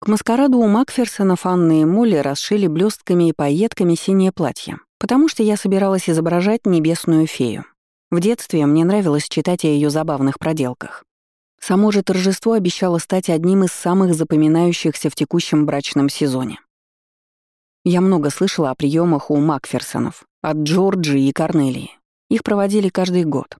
К маскараду у Макферсона Фанны и Молли расшили блестками и пайетками синее платье, потому что я собиралась изображать небесную фею. В детстве мне нравилось читать о ее забавных проделках. Само же торжество обещало стать одним из самых запоминающихся в текущем брачном сезоне. Я много слышала о приемах у Макферсонов, от Джорджи и Корнелии. Их проводили каждый год.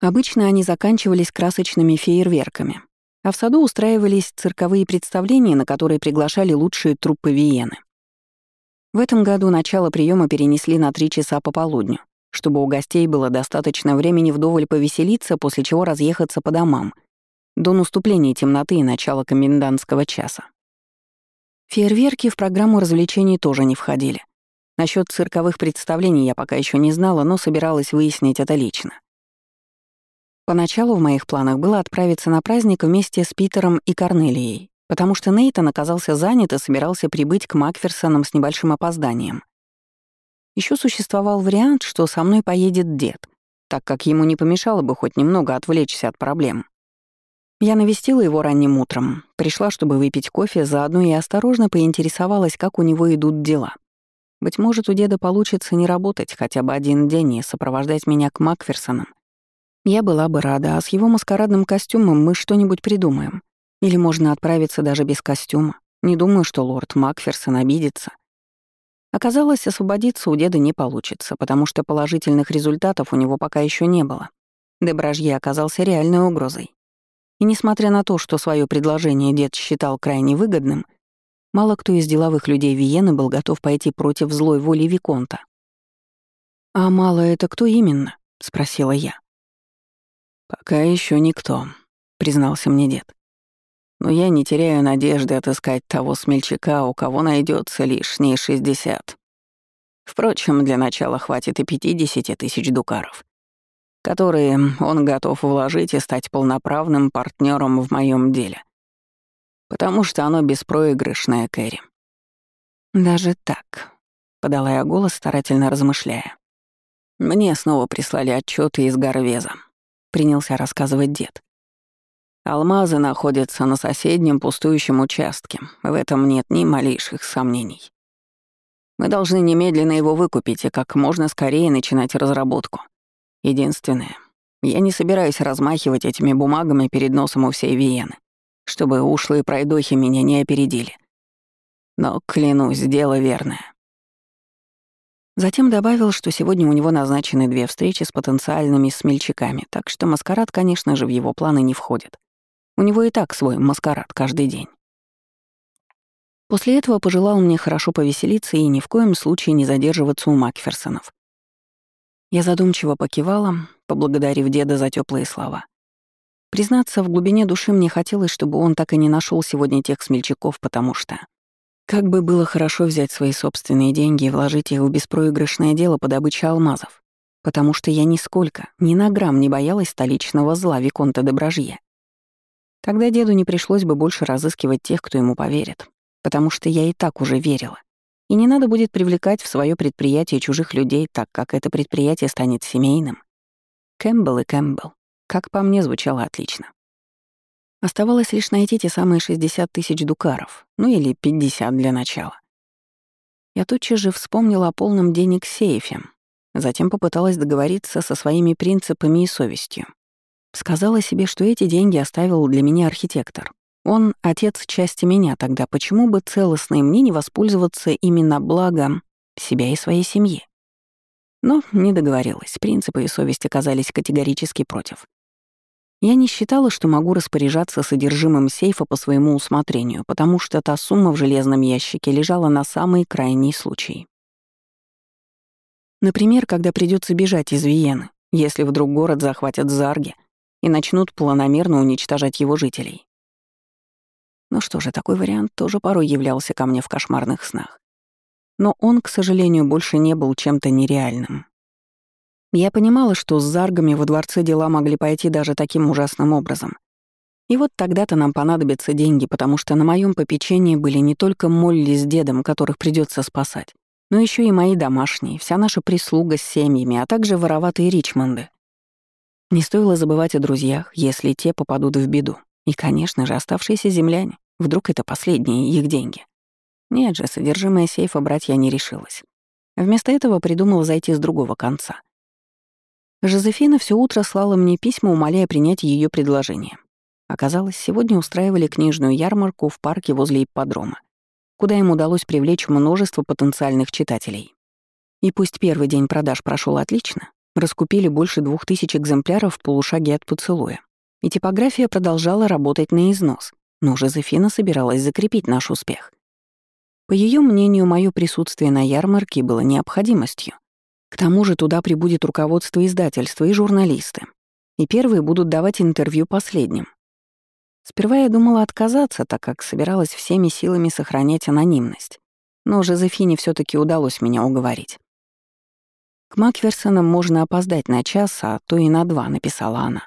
Обычно они заканчивались красочными фейерверками, а в саду устраивались цирковые представления, на которые приглашали лучшие труппы Виены. В этом году начало приема перенесли на три часа пополудню, чтобы у гостей было достаточно времени вдоволь повеселиться, после чего разъехаться по домам, до наступления темноты и начала комендантского часа. Фейерверки в программу развлечений тоже не входили. Насчет цирковых представлений я пока еще не знала, но собиралась выяснить это лично. Поначалу в моих планах было отправиться на праздник вместе с Питером и Корнелией, потому что Нейтан оказался занят и собирался прибыть к Макферсонам с небольшим опозданием. Еще существовал вариант, что со мной поедет дед, так как ему не помешало бы хоть немного отвлечься от проблем. Я навестила его ранним утром, пришла, чтобы выпить кофе, заодно и осторожно поинтересовалась, как у него идут дела. Быть может, у деда получится не работать хотя бы один день и сопровождать меня к Макферсонам, я была бы рада, а с его маскарадным костюмом мы что-нибудь придумаем. Или можно отправиться даже без костюма. Не думаю, что лорд Макферсон обидится. Оказалось, освободиться у деда не получится, потому что положительных результатов у него пока еще не было. Дебражье оказался реальной угрозой. И несмотря на то, что свое предложение дед считал крайне выгодным, мало кто из деловых людей Виены был готов пойти против злой воли Виконта. «А мало это кто именно?» — спросила я. «Пока еще никто», — признался мне дед. «Но я не теряю надежды отыскать того смельчака, у кого найдется лишние шестьдесят. Впрочем, для начала хватит и пятидесяти тысяч дукаров, которые он готов вложить и стать полноправным партнером в моем деле. Потому что оно беспроигрышное, Кэрри». «Даже так», — подала я голос, старательно размышляя. Мне снова прислали отчеты из Гарвеза. — принялся рассказывать дед. «Алмазы находятся на соседнем пустующем участке. В этом нет ни малейших сомнений. Мы должны немедленно его выкупить и как можно скорее начинать разработку. Единственное, я не собираюсь размахивать этими бумагами перед носом у всей Виены, чтобы ушлые пройдохи меня не опередили. Но, клянусь, дело верное. Затем добавил, что сегодня у него назначены две встречи с потенциальными смельчаками, так что маскарад, конечно же, в его планы не входит. У него и так свой маскарад каждый день. После этого пожелал мне хорошо повеселиться и ни в коем случае не задерживаться у Макферсонов. Я задумчиво покивала, поблагодарив деда за теплые слова. Признаться, в глубине души мне хотелось, чтобы он так и не нашел сегодня тех смельчаков, потому что как бы было хорошо взять свои собственные деньги и вложить их в беспроигрышное дело по добыче алмазов, потому что я нисколько, ни на грамм не боялась столичного зла Виконта де Бражье. Тогда деду не пришлось бы больше разыскивать тех, кто ему поверит, потому что я и так уже верила. И не надо будет привлекать в свое предприятие чужих людей, так как это предприятие станет семейным. Кэмпбелл и Кэмпбелл. Как по мне, звучало отлично. Оставалось лишь найти те самые 60 тысяч дукаров, ну или 50 для начала. Я тотчас же вспомнила о полном денег сейфе, затем попыталась договориться со своими принципами и совестью. Сказала себе, что эти деньги оставил для меня архитектор. Он — отец части меня, тогда почему бы целостной мне не воспользоваться именно благом себя и своей семьи? Но не договорилась, принципы и совесть оказались категорически против. Я не считала, что могу распоряжаться содержимым сейфа по своему усмотрению, потому что та сумма в железном ящике лежала на самый крайний случай. Например, когда придется бежать из Виены, если вдруг город захватят зарги и начнут планомерно уничтожать его жителей. Ну что же, такой вариант тоже порой являлся ко мне в кошмарных снах. Но он, к сожалению, больше не был чем-то нереальным. Я понимала, что с заргами во дворце дела могли пойти даже таким ужасным образом. И вот тогда-то нам понадобятся деньги, потому что на моем попечении были не только Молли с дедом, которых придется спасать, но еще и мои домашние, вся наша прислуга с семьями, а также вороватые Ричмонды. Не стоило забывать о друзьях, если те попадут в беду. И, конечно же, оставшиеся земляне, Вдруг это последние их деньги? Нет же, содержимое сейфа брать я не решилась. Вместо этого придумала зайти с другого конца. Жозефина все утро слала мне письма, умоляя принять ее предложение. Оказалось, сегодня устраивали книжную ярмарку в парке возле ипподрома, куда им удалось привлечь множество потенциальных читателей. И пусть первый день продаж прошел отлично, раскупили больше двух тысяч экземпляров в полушаге от поцелуя, и типография продолжала работать на износ, но Жозефина собиралась закрепить наш успех. По ее мнению, мое присутствие на ярмарке было необходимостью. К тому же туда прибудет руководство издательства и журналисты. И первые будут давать интервью последним. Сперва я думала отказаться, так как собиралась всеми силами сохранять анонимность. Но Жозефине все таки удалось меня уговорить. «К Макферсонам можно опоздать на час, а то и на два», — написала она.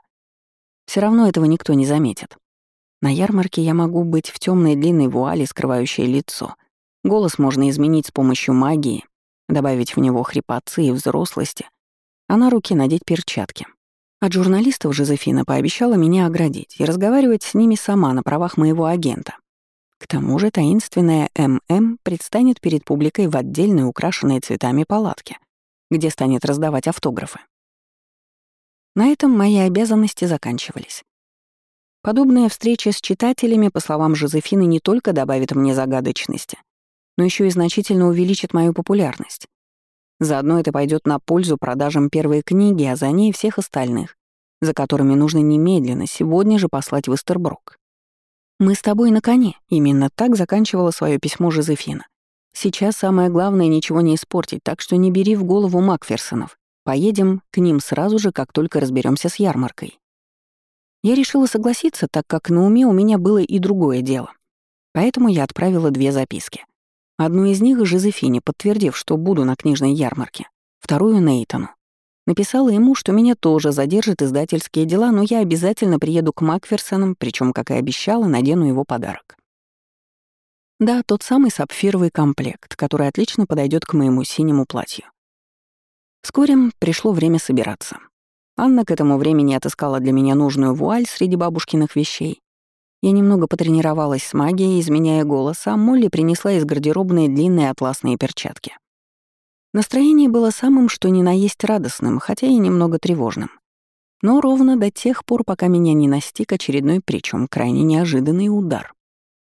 Все равно этого никто не заметит. На ярмарке я могу быть в темной длинной вуале, скрывающей лицо. Голос можно изменить с помощью магии, добавить в него хрипотцы и взрослости, а на руки надеть перчатки. От журналистов Жозефина пообещала меня оградить и разговаривать с ними сама на правах моего агента. К тому же таинственная ММ предстанет перед публикой в отдельной украшенной цветами палатке, где станет раздавать автографы. На этом мои обязанности заканчивались. Подобная встреча с читателями, по словам Жозефины, не только добавит мне загадочности, но еще и значительно увеличит мою популярность. Заодно это пойдет на пользу продажам первой книги, а за ней всех остальных, за которыми нужно немедленно, сегодня же послать в Эстерброк. «Мы с тобой на коне», — именно так заканчивала свое письмо Жозефина. «Сейчас самое главное — ничего не испортить, так что не бери в голову Макферсонов. Поедем к ним сразу же, как только разберемся с ярмаркой». Я решила согласиться, так как на уме у меня было и другое дело. Поэтому я отправила две записки. Одну из них — Жозефине, подтвердив, что буду на книжной ярмарке. Вторую — Нейтану. Написала ему, что меня тоже задержат издательские дела, но я обязательно приеду к Макферсонам, причем, как и обещала, надену его подарок. Да, тот самый сапфировый комплект, который отлично подойдет к моему синему платью. Вскоре пришло время собираться. Анна к этому времени отыскала для меня нужную вуаль среди бабушкиных вещей. Я немного потренировалась с магией, изменяя голос, а Молли принесла из гардеробной длинные атласные перчатки. Настроение было самым что ни на есть радостным, хотя и немного тревожным. Но ровно до тех пор, пока меня не настиг очередной, причем крайне неожиданный удар.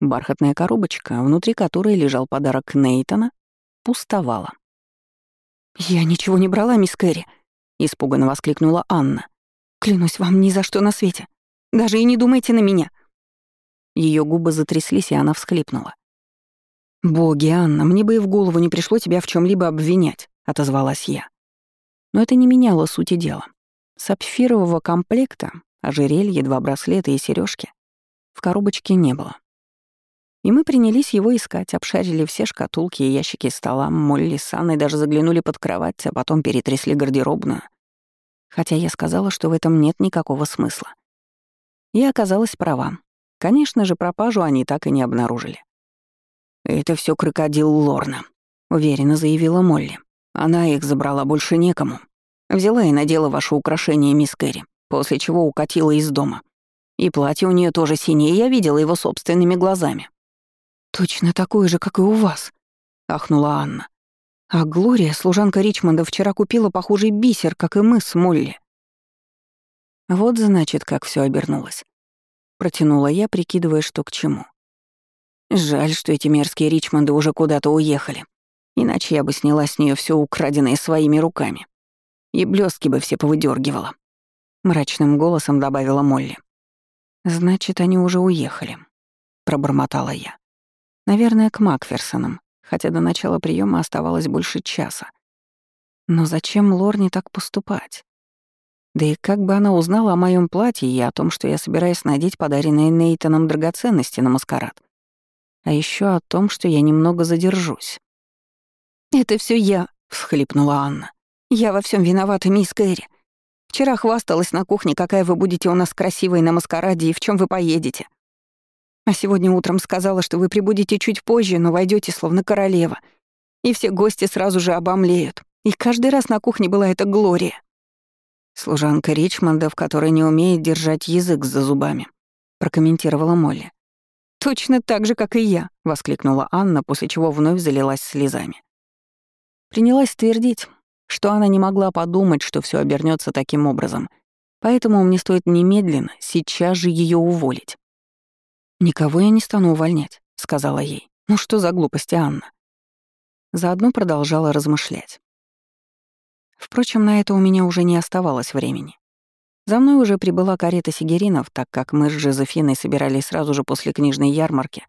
Бархатная коробочка, внутри которой лежал подарок Нейтона, пустовала. «Я ничего не брала, мисс Кэрри», — испуганно воскликнула Анна. «Клянусь вам ни за что на свете. Даже и не думайте на меня». Ее губы затряслись, и она всхлипнула. «Боги, Анна, мне бы и в голову не пришло тебя в чем либо обвинять», — отозвалась я. Но это не меняло сути дела. Сапфирового комплекта, ожерелье, два браслета и сережки в коробочке не было. И мы принялись его искать, обшарили все шкатулки и ящики стола, Молли с Анной даже заглянули под кровать, а потом перетрясли гардеробную. Хотя я сказала, что в этом нет никакого смысла. И оказалась права. Конечно же, пропажу они так и не обнаружили. «Это все крокодил Лорна», — уверенно заявила Молли. «Она их забрала больше некому. Взяла и надела ваше украшение, мисс Кэрри, после чего укатила из дома. И платье у нее тоже синее, я видела его собственными глазами». «Точно такое же, как и у вас», — ахнула Анна. «А Глория, служанка Ричмонда, вчера купила похожий бисер, как и мы с Молли». Вот, значит, как все обернулось. Протянула я, прикидывая, что к чему. Жаль, что эти мерзкие Ричмонды уже куда-то уехали. Иначе я бы сняла с нее все украденное своими руками. И блестки бы все повыдергивала. Мрачным голосом добавила Молли. «Значит, они уже уехали», — пробормотала я. «Наверное, к Макферсонам, хотя до начала приема оставалось больше часа. Но зачем Лорне так поступать? Да и как бы она узнала о моем платье и о том, что я собираюсь надеть подаренные Нейтаном драгоценности на маскарад? а еще о том, что я немного задержусь. «Это все я», — всхлипнула Анна. «Я во всем виновата, мисс Кэрри. Вчера хвасталась на кухне, какая вы будете у нас красивой на маскараде и в чем вы поедете. А сегодня утром сказала, что вы прибудете чуть позже, но войдете словно королева. И все гости сразу же обомлеют. И каждый раз на кухне была эта Глория. Служанка Ричмонда, в которой не умеет держать язык за зубами, прокомментировала Молли. «Точно так же, как и я», — воскликнула Анна, после чего вновь залилась слезами. Принялась твердить, что она не могла подумать, что все обернется таким образом, поэтому мне стоит немедленно, сейчас же ее уволить. «Никого я не стану увольнять», — сказала ей. «Ну что за глупости, Анна?» Заодно продолжала размышлять. Впрочем, на это у меня уже не оставалось времени. За мной уже прибыла карета Сигеринов, так как мы с Жозефиной собирались сразу же после книжной ярмарки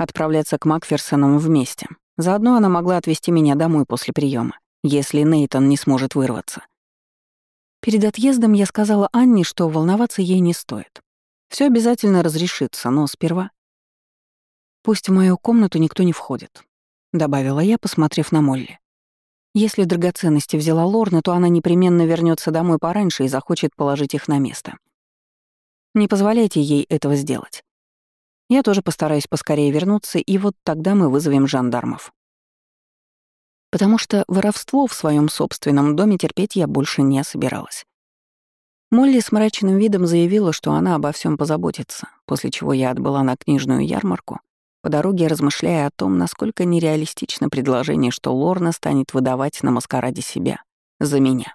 отправляться к Макферсонам вместе. Заодно она могла отвезти меня домой после приема, если Нейтон не сможет вырваться. Перед отъездом я сказала Анне, что волноваться ей не стоит. Все обязательно разрешится, но сперва... «Пусть в мою комнату никто не входит», — добавила я, посмотрев на Молли. Если драгоценности взяла Лорна, то она непременно вернется домой пораньше и захочет положить их на место. Не позволяйте ей этого сделать. Я тоже постараюсь поскорее вернуться, и вот тогда мы вызовем жандармов. Потому что воровство в своем собственном доме терпеть я больше не собиралась. Молли с мрачным видом заявила, что она обо всем позаботится, после чего я отбыла на книжную ярмарку по дороге размышляя о том, насколько нереалистично предложение, что Лорна станет выдавать на маскараде себя за меня.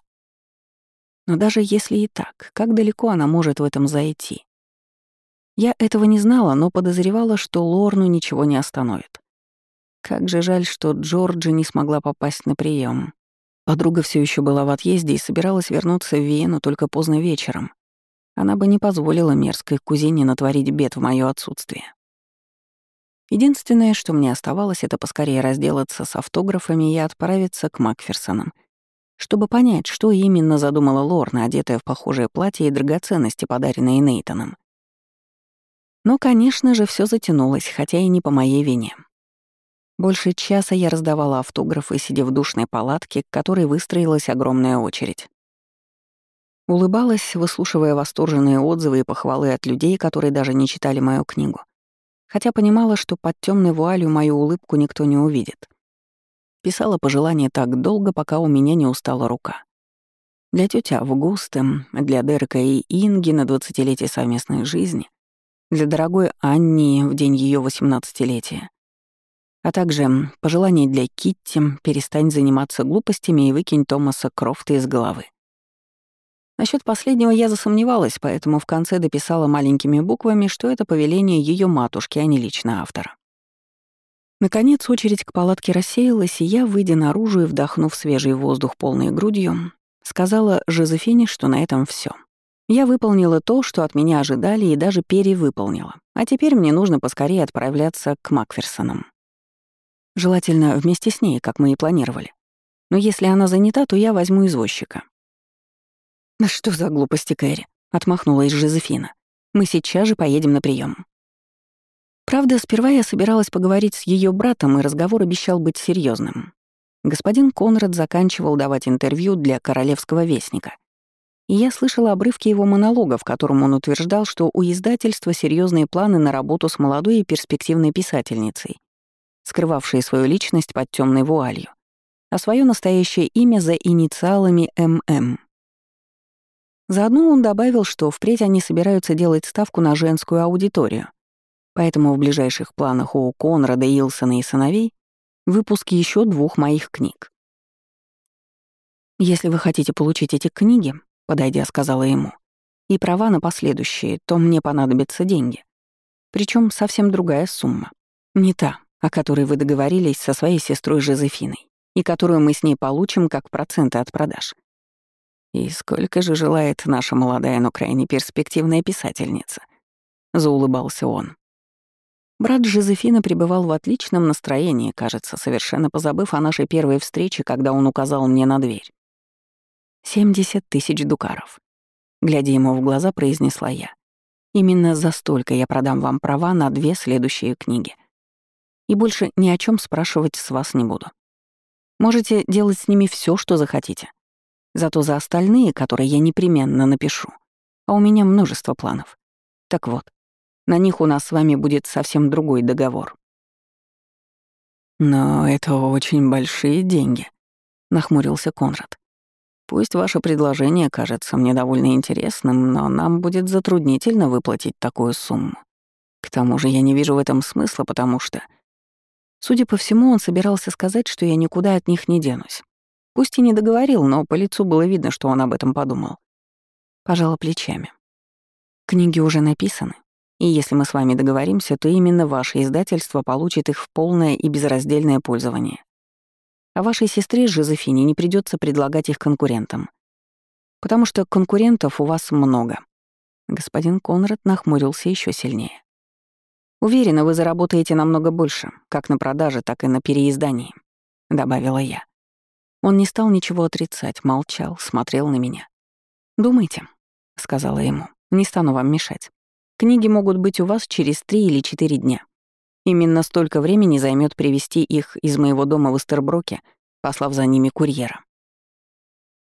Но даже если и так, как далеко она может в этом зайти? Я этого не знала, но подозревала, что Лорну ничего не остановит. Как же жаль, что Джорджи не смогла попасть на прием. Подруга все еще была в отъезде и собиралась вернуться в Вену только поздно вечером. Она бы не позволила мерзкой кузине натворить бед в моё отсутствие. Единственное, что мне оставалось, это поскорее разделаться с автографами и отправиться к Макферсонам, чтобы понять, что именно задумала Лорна, одетая в похожее платье и драгоценности, подаренные Нейтаном. Но, конечно же, все затянулось, хотя и не по моей вине. Больше часа я раздавала автографы, сидя в душной палатке, к которой выстроилась огромная очередь. Улыбалась, выслушивая восторженные отзывы и похвалы от людей, которые даже не читали мою книгу хотя понимала, что под темной вуалью мою улыбку никто не увидит. Писала пожелания так долго, пока у меня не устала рука. Для тети Августы, для Дерека и Инги на двадцатилетие совместной жизни, для дорогой Анни в день ее восемнадцатилетия, а также пожелания для Китти «перестань заниматься глупостями и выкинь Томаса Крофта из головы». Насчет последнего я засомневалась, поэтому в конце дописала маленькими буквами, что это повеление ее матушки, а не лично автора. Наконец очередь к палатке рассеялась, и я, выйдя наружу и вдохнув свежий воздух полной грудью, сказала Жозефине, что на этом все. Я выполнила то, что от меня ожидали, и даже перевыполнила. А теперь мне нужно поскорее отправляться к Макферсонам. Желательно вместе с ней, как мы и планировали. Но если она занята, то я возьму извозчика. «Да что за глупости, Кэрри?» — отмахнулась Жозефина. «Мы сейчас же поедем на прием. Правда, сперва я собиралась поговорить с ее братом, и разговор обещал быть серьезным. Господин Конрад заканчивал давать интервью для Королевского вестника. И я слышала обрывки его монолога, в котором он утверждал, что у издательства серьезные планы на работу с молодой и перспективной писательницей, скрывавшей свою личность под темной вуалью, а свое настоящее имя за инициалами ММ. Заодно он добавил, что впредь они собираются делать ставку на женскую аудиторию. Поэтому в ближайших планах у Конрада, Илсона и сыновей выпуск еще двух моих книг. «Если вы хотите получить эти книги», — подойдя, сказала ему, «и права на последующие, то мне понадобятся деньги. Причем совсем другая сумма. Не та, о которой вы договорились со своей сестрой Жозефиной, и которую мы с ней получим как проценты от продаж. И сколько же желает наша молодая, но крайне перспективная писательница? Заулыбался он. Брат Жозефина пребывал в отличном настроении, кажется, совершенно позабыв о нашей первой встрече, когда он указал мне на дверь. «Семьдесят тысяч дукаров», — глядя ему в глаза, произнесла я. «Именно за столько я продам вам права на две следующие книги. И больше ни о чем спрашивать с вас не буду. Можете делать с ними все, что захотите. Зато за остальные, которые я непременно напишу. А у меня множество планов. Так вот, на них у нас с вами будет совсем другой договор. «Но это очень большие деньги», — нахмурился Конрад. «Пусть ваше предложение кажется мне довольно интересным, но нам будет затруднительно выплатить такую сумму. К тому же я не вижу в этом смысла, потому что... Судя по всему, он собирался сказать, что я никуда от них не денусь. Пусть и не договорил, но по лицу было видно, что он об этом подумал. Пожала плечами. Книги уже написаны, и если мы с вами договоримся, то именно ваше издательство получит их в полное и безраздельное пользование. А вашей сестре Жозефине не придется предлагать их конкурентам. Потому что конкурентов у вас много. Господин Конрад нахмурился еще сильнее. Уверена, вы заработаете намного больше, как на продаже, так и на переиздании, добавила я. Он не стал ничего отрицать, молчал, смотрел на меня. «Думайте», — сказала ему, — «не стану вам мешать. Книги могут быть у вас через три или четыре дня. Именно столько времени займет привести их из моего дома в Эстерброке, послав за ними курьера.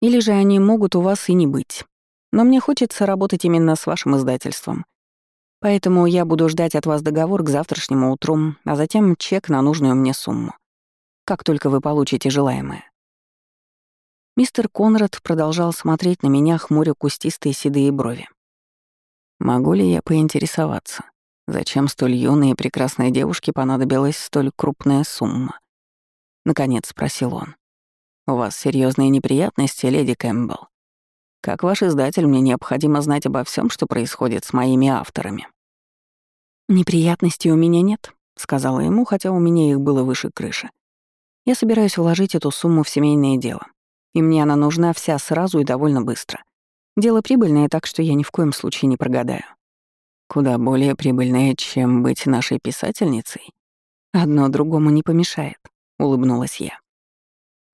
Или же они могут у вас и не быть. Но мне хочется работать именно с вашим издательством. Поэтому я буду ждать от вас договор к завтрашнему утру, а затем чек на нужную мне сумму. Как только вы получите желаемое. Мистер Конрад продолжал смотреть на меня, хмуря кустистые седые брови. «Могу ли я поинтересоваться, зачем столь юной и прекрасной девушке понадобилась столь крупная сумма?» Наконец спросил он. «У вас серьезные неприятности, леди Кэмпбелл? Как ваш издатель, мне необходимо знать обо всем, что происходит с моими авторами». «Неприятностей у меня нет», — сказала ему, хотя у меня их было выше крыши. «Я собираюсь вложить эту сумму в семейное дело и мне она нужна вся сразу и довольно быстро. Дело прибыльное, так что я ни в коем случае не прогадаю. Куда более прибыльное, чем быть нашей писательницей. Одно другому не помешает, улыбнулась я.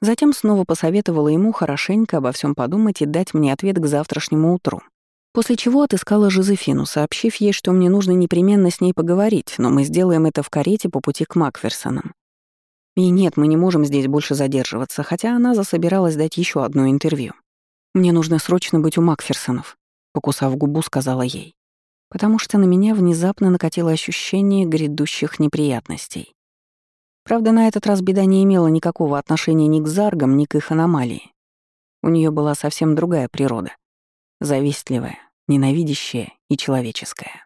Затем снова посоветовала ему хорошенько обо всем подумать и дать мне ответ к завтрашнему утру. После чего отыскала Жозефину, сообщив ей, что мне нужно непременно с ней поговорить, но мы сделаем это в карете по пути к Макферсонам. И нет, мы не можем здесь больше задерживаться, хотя она засобиралась дать еще одно интервью. «Мне нужно срочно быть у Макферсонов», — покусав губу, сказала ей. Потому что на меня внезапно накатило ощущение грядущих неприятностей. Правда, на этот раз беда не имела никакого отношения ни к заргам, ни к их аномалии. У нее была совсем другая природа. Завистливая, ненавидящая и человеческая.